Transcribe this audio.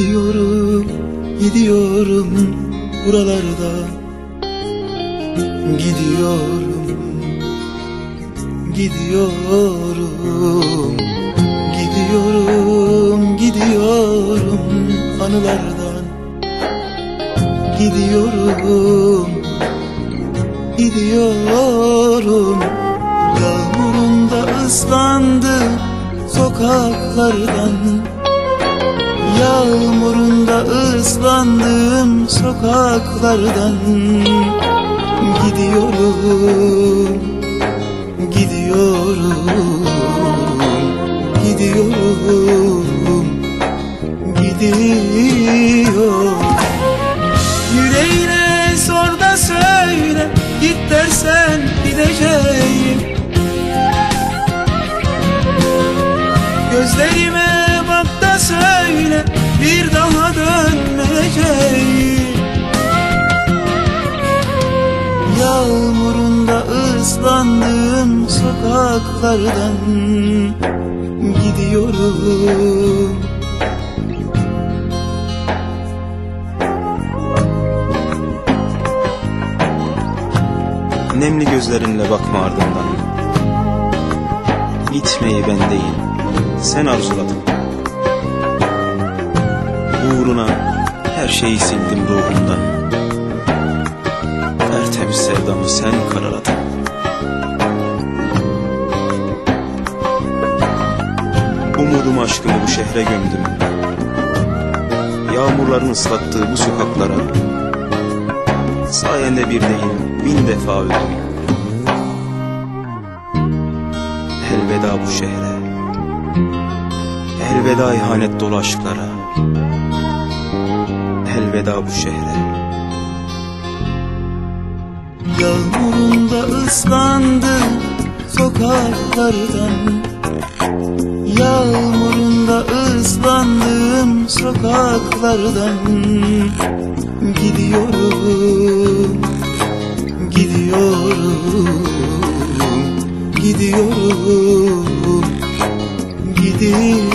Gidiyorum, gidiyorum buralarda. Gidiyorum, gidiyorum. Gidiyorum, gidiyorum anılardan. Gidiyorum, gidiyorum. Yağmurunda ıslandı sokaklardan. Yağmurunda ıslandım sokaklardan. Gidiyorum Gidiyorum Gidiyorum Gidiyorum. Yüreğine sor da söyle Git dersen gideceğim Gözlerime söyle Bir daha dönmeyeceğim. Yağmurunda ıslandım sokaklardan Gidiyorum. Nemli gözlerinle bakma ardından Gitmeyi ben değil sen arzuladın Uğruna her şeyi sildim ruhumdan. Tertemiz sevdamı sen karaladın Umudumu aşkımı bu şehre gömdüm. Yağmurların ıslattığı bu sokaklara Sayende bir değil bin defa öldüm. Elveda bu şehre. Elveda ihanet dolu aşklara Elveda bu şehre. Yağmurunda ıslandım sokaklardan. Yağmurunda ıslandım sokaklardan. Gidiyorum Gidiyorum Gidiyorum. Gidiyorum